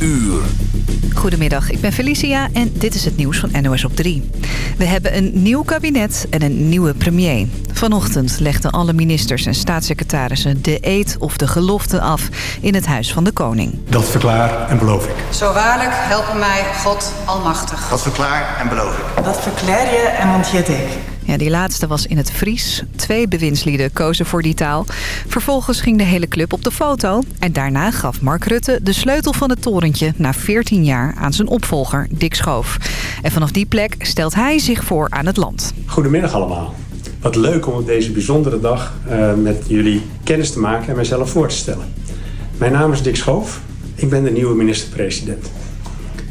uur. Goedemiddag, ik ben Felicia en dit is het nieuws van NOS op 3. We hebben een nieuw kabinet en een nieuwe premier. Vanochtend legden alle ministers en staatssecretarissen de eed of de gelofte af in het Huis van de Koning. Dat verklaar en beloof ik. Zo waarlijk helpen mij God Almachtig. Dat verklaar en beloof ik. Dat verklaar je en monteer ik. Ja, die laatste was in het Fries. Twee bewindslieden kozen voor die taal. Vervolgens ging de hele club op de foto. En daarna gaf Mark Rutte de sleutel van het torentje... na 14 jaar aan zijn opvolger Dick Schoof. En vanaf die plek stelt hij zich voor aan het land. Goedemiddag allemaal. Wat leuk om op deze bijzondere dag uh, met jullie kennis te maken en mezelf voor te stellen. Mijn naam is Dick Schoof. Ik ben de nieuwe minister-president.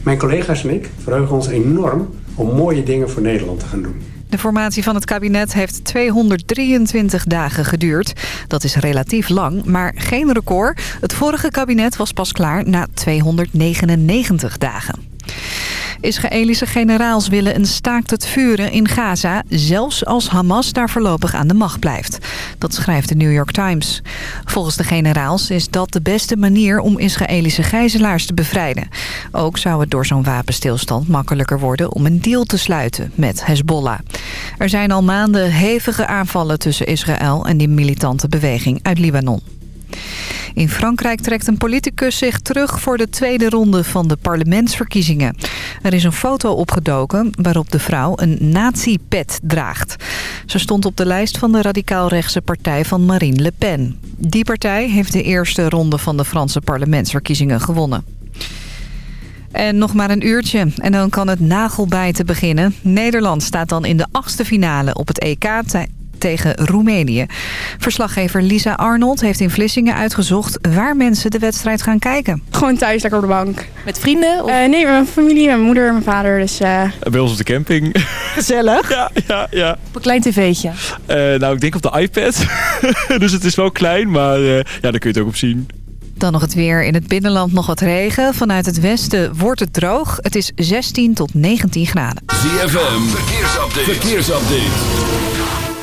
Mijn collega's en ik verheugen ons enorm om mooie dingen voor Nederland te gaan doen. De formatie van het kabinet heeft 223 dagen geduurd. Dat is relatief lang, maar geen record. Het vorige kabinet was pas klaar na 299 dagen. Israëlische generaals willen een staakt het vuren in Gaza... zelfs als Hamas daar voorlopig aan de macht blijft. Dat schrijft de New York Times. Volgens de generaals is dat de beste manier om Israëlische gijzelaars te bevrijden. Ook zou het door zo'n wapenstilstand makkelijker worden... om een deal te sluiten met Hezbollah. Er zijn al maanden hevige aanvallen tussen Israël en die militante beweging uit Libanon. In Frankrijk trekt een politicus zich terug voor de tweede ronde van de parlementsverkiezingen. Er is een foto opgedoken waarop de vrouw een nazi-pet draagt. Ze stond op de lijst van de radicaal-rechtse partij van Marine Le Pen. Die partij heeft de eerste ronde van de Franse parlementsverkiezingen gewonnen. En nog maar een uurtje en dan kan het nagelbijten beginnen. Nederland staat dan in de achtste finale op het EK tegen Roemenië. Verslaggever Lisa Arnold heeft in Vlissingen uitgezocht waar mensen de wedstrijd gaan kijken. Gewoon thuis, lekker op de bank. Met vrienden? Of? Uh, nee, met mijn familie, mijn moeder en mijn vader. Dus, uh... Bij ons op de camping. Gezellig? ja, ja, ja. Op een klein tv'tje? Uh, nou, ik denk op de iPad. dus het is wel klein, maar ja, daar kun je het ook op zien. Dan nog het weer. In het binnenland nog wat regen. Vanuit het westen wordt het droog. Het is 16 tot 19 graden. ZFM, verkeersupdate. verkeersupdate.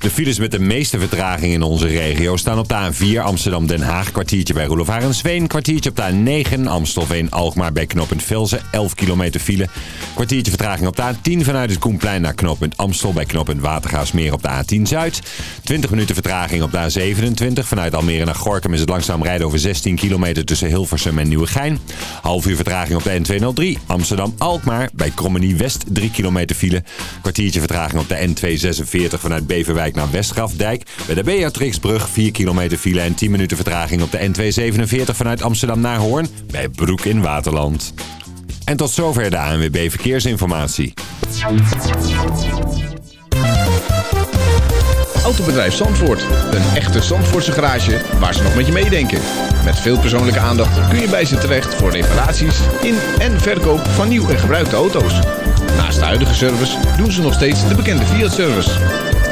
De files met de meeste vertraging in onze regio staan op de A4 Amsterdam-Den Haag. Kwartiertje bij Roelof Harensveen. Kwartiertje op de A9 Amstelveen-Alkmaar bij knooppunt Velzen. 11 kilometer file. Kwartiertje vertraging op de A10 vanuit het Koenplein naar knooppunt Amstel. Bij knooppunt Watergaasmeer op de A10 Zuid. 20 minuten vertraging op de A27. Vanuit Almere naar Gorkum is het langzaam rijden over 16 kilometer tussen Hilversum en Nieuwegein. Half uur vertraging op de N203 Amsterdam-Alkmaar. Bij Krommenie West 3 kilometer file. Kwartiertje vertraging op de N246 vanuit Beverwijk naar Westgrafdijk. Bij de Beatrixbrug 4 kilometer file en 10 minuten vertraging op de N247 vanuit Amsterdam naar Hoorn. Bij Broek in Waterland. En tot zover de ANWB Verkeersinformatie. Autobedrijf Zandvoort. Een echte Zandvoortse garage waar ze nog met je meedenken. Met veel persoonlijke aandacht kun je bij ze terecht voor reparaties in en verkoop van nieuw en gebruikte auto's. Naast de huidige service doen ze nog steeds de bekende Fiat-service.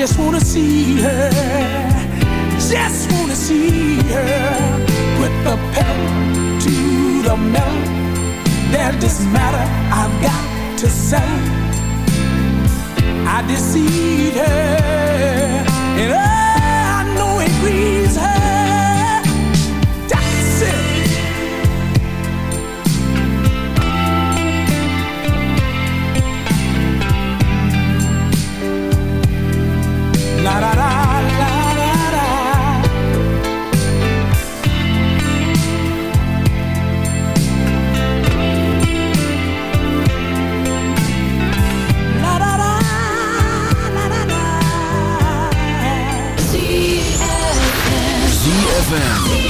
just wanna see her. Just wanna see her. Put the pedal to the metal. There's this matter I've got to say, I deceived her. And ZFM.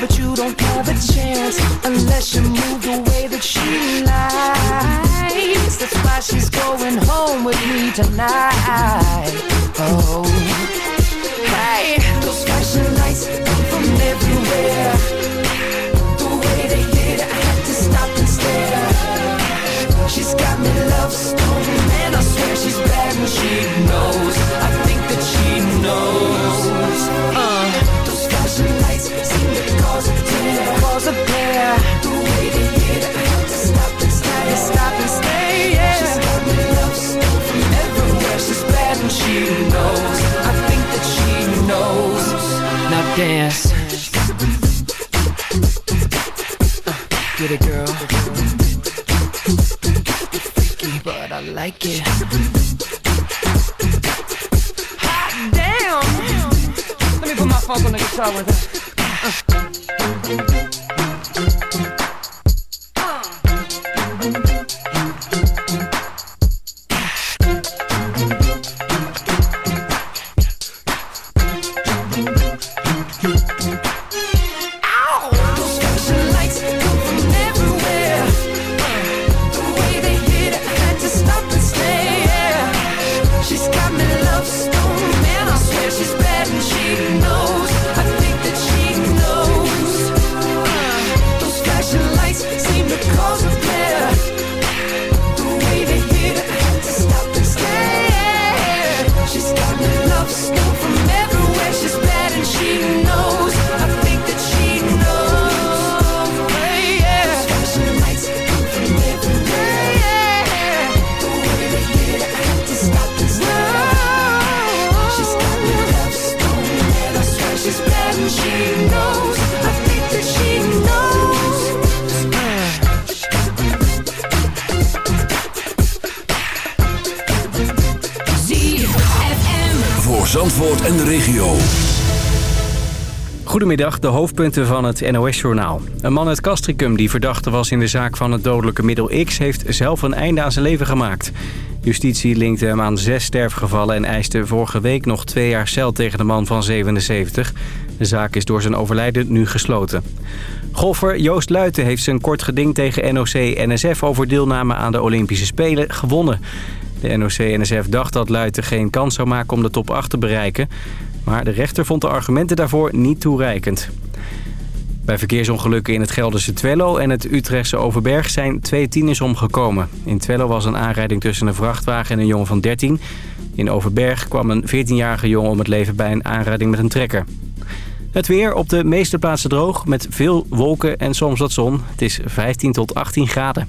But you don't have a chance unless you move the way that she likes. That's why she's going home with me tonight. Oh, hey, those flashing lights come from everywhere. The way they hit, I had to stop and stare. She's got me love knows. I think that she knows. Now dance. Get it, girl. Freaky, but I like it. Hot damn! Let me put my funk on the guitar with her. Uh. Goedemiddag, de hoofdpunten van het NOS-journaal. Een man uit Castricum die verdachte was in de zaak van het dodelijke middel X... heeft zelf een einde aan zijn leven gemaakt. Justitie linkte hem aan zes sterfgevallen... en eiste vorige week nog twee jaar cel tegen de man van 77. De zaak is door zijn overlijden nu gesloten. Golfer Joost Luiten heeft zijn kort geding tegen NOC-NSF... over deelname aan de Olympische Spelen gewonnen. De NOC-NSF dacht dat Luiten geen kans zou maken om de top 8 te bereiken... Maar de rechter vond de argumenten daarvoor niet toereikend. Bij verkeersongelukken in het Gelderse Twello en het Utrechtse Overberg zijn twee tieners omgekomen. In Twello was een aanrijding tussen een vrachtwagen en een jongen van 13. In Overberg kwam een 14-jarige jongen om het leven bij een aanrijding met een trekker. Het weer op de meeste plaatsen droog met veel wolken en soms wat zon. Het is 15 tot 18 graden.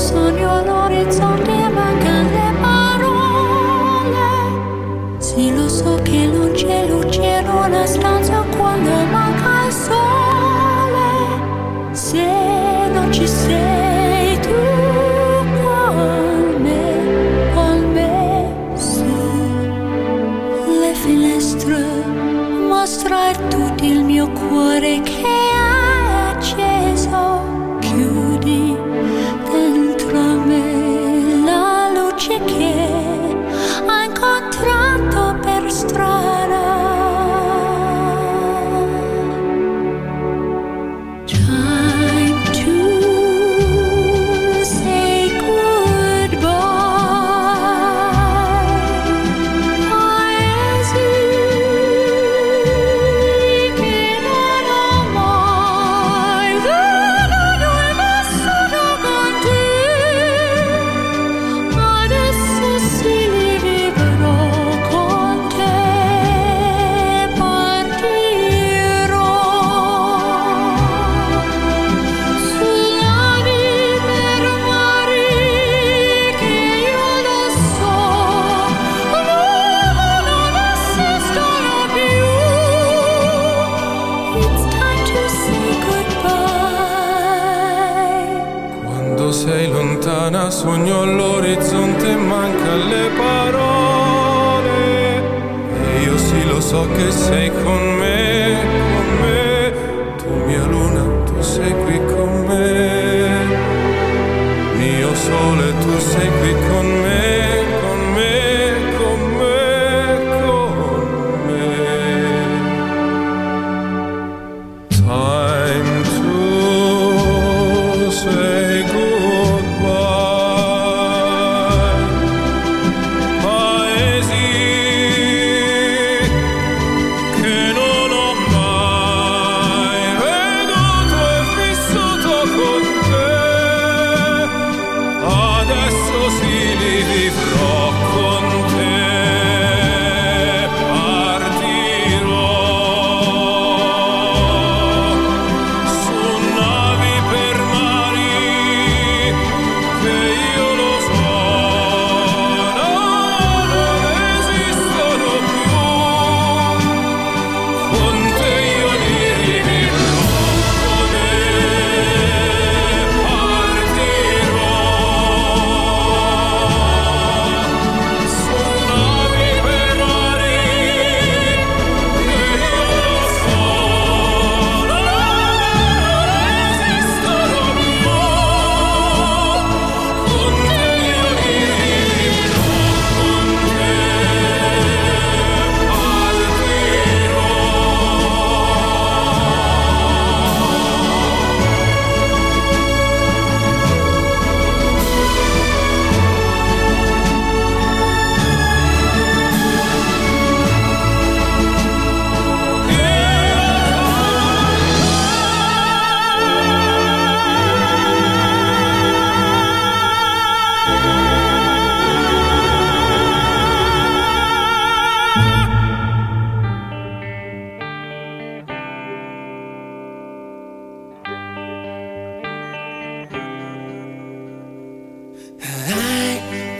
Sola sogno l'orizzonte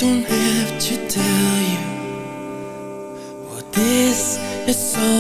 don't have to tell you what this is all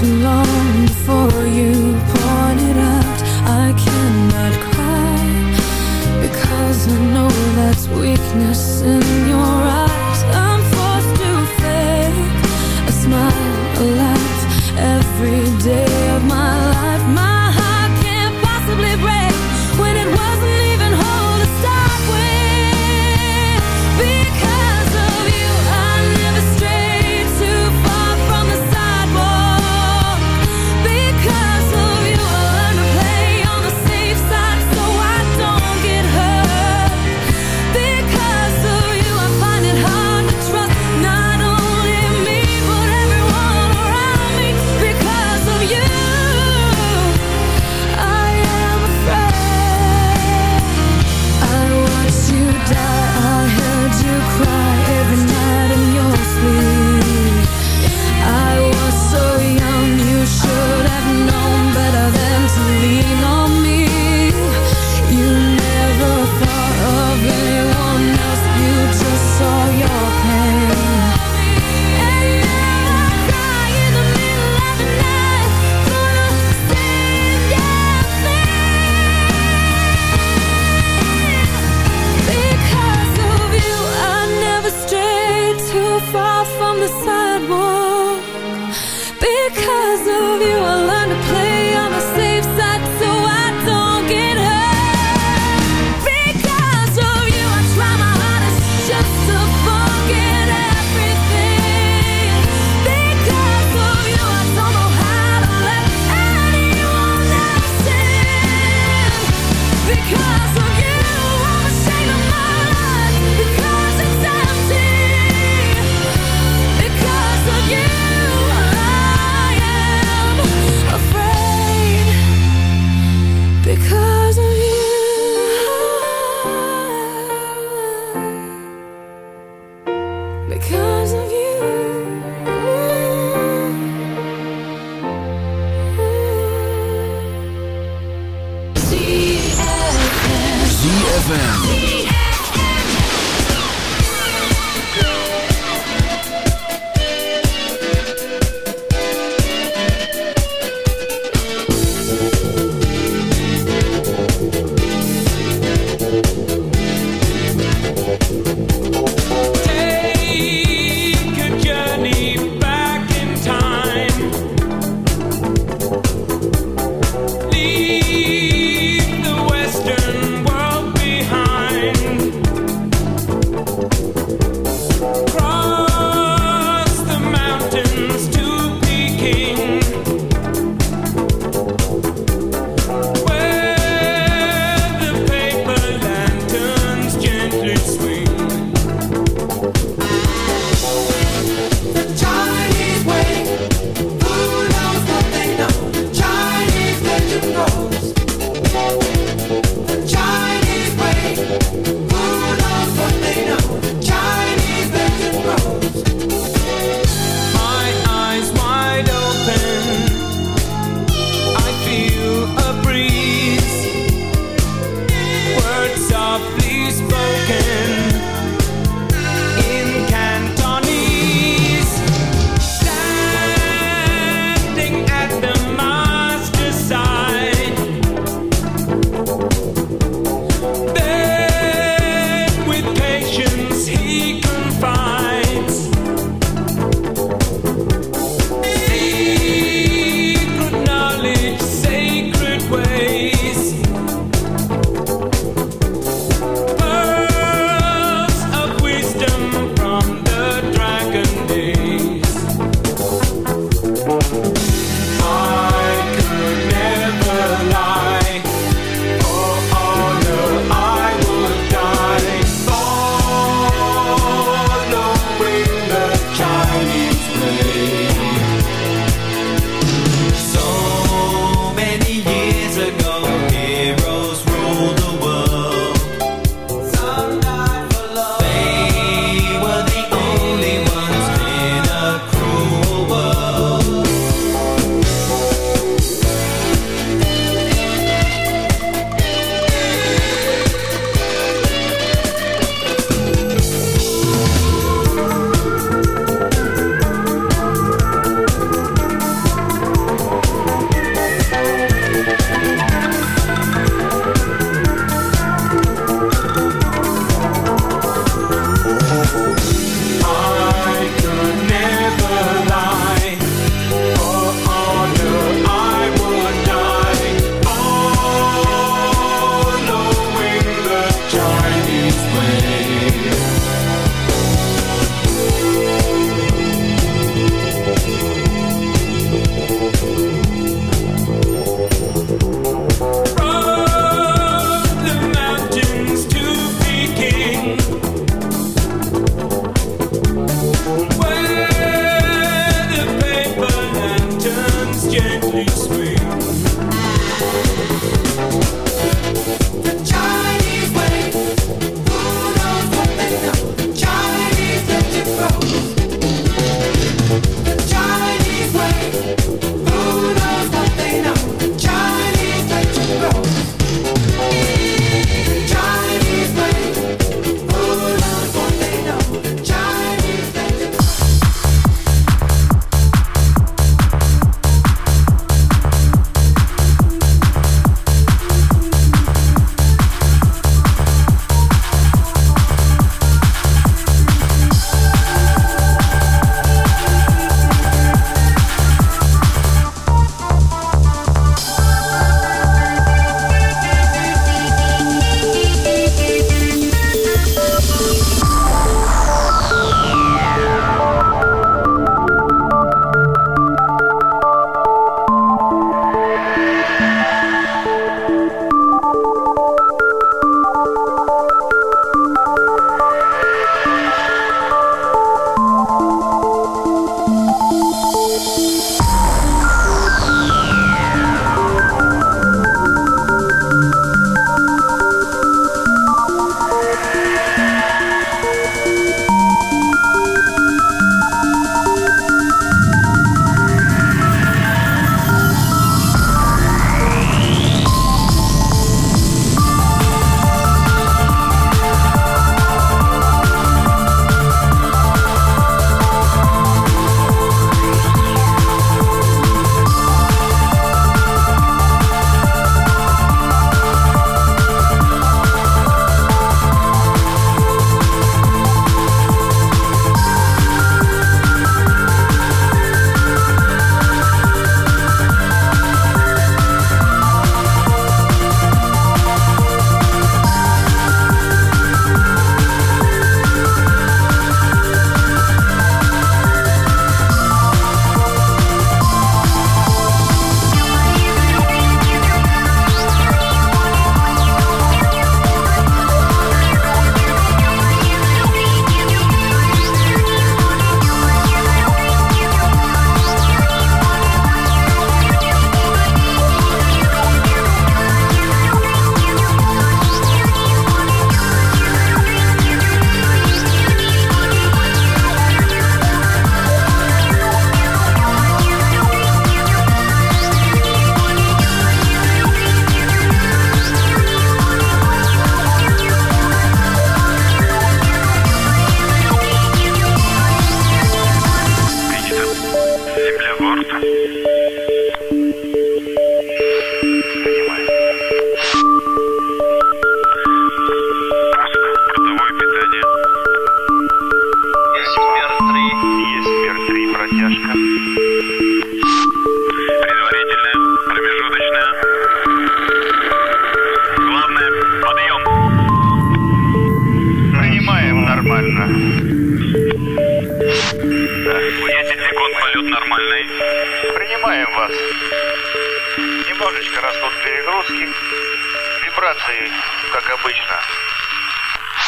too long нормальный. Принимаем вас. Немножечко растут перегрузки. Вибрации, как обычно.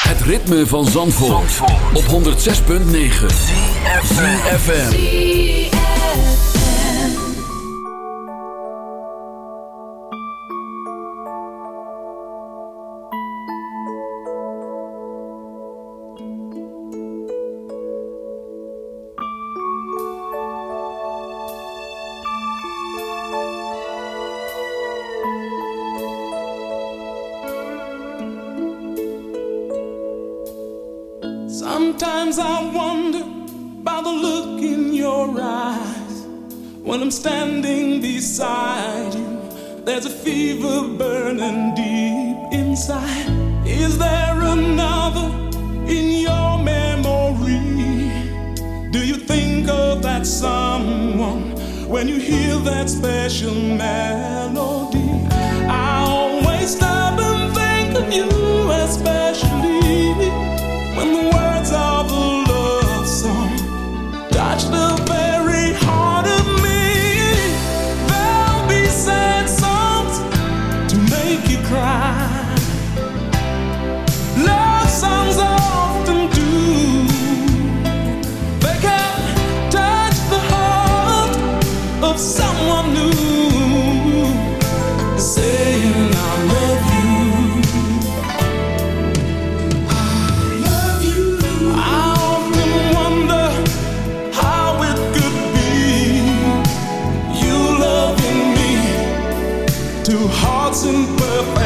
Het ритме van Zandvoort, Zandvoort. op 106.9 CFM. to hearts in perfect.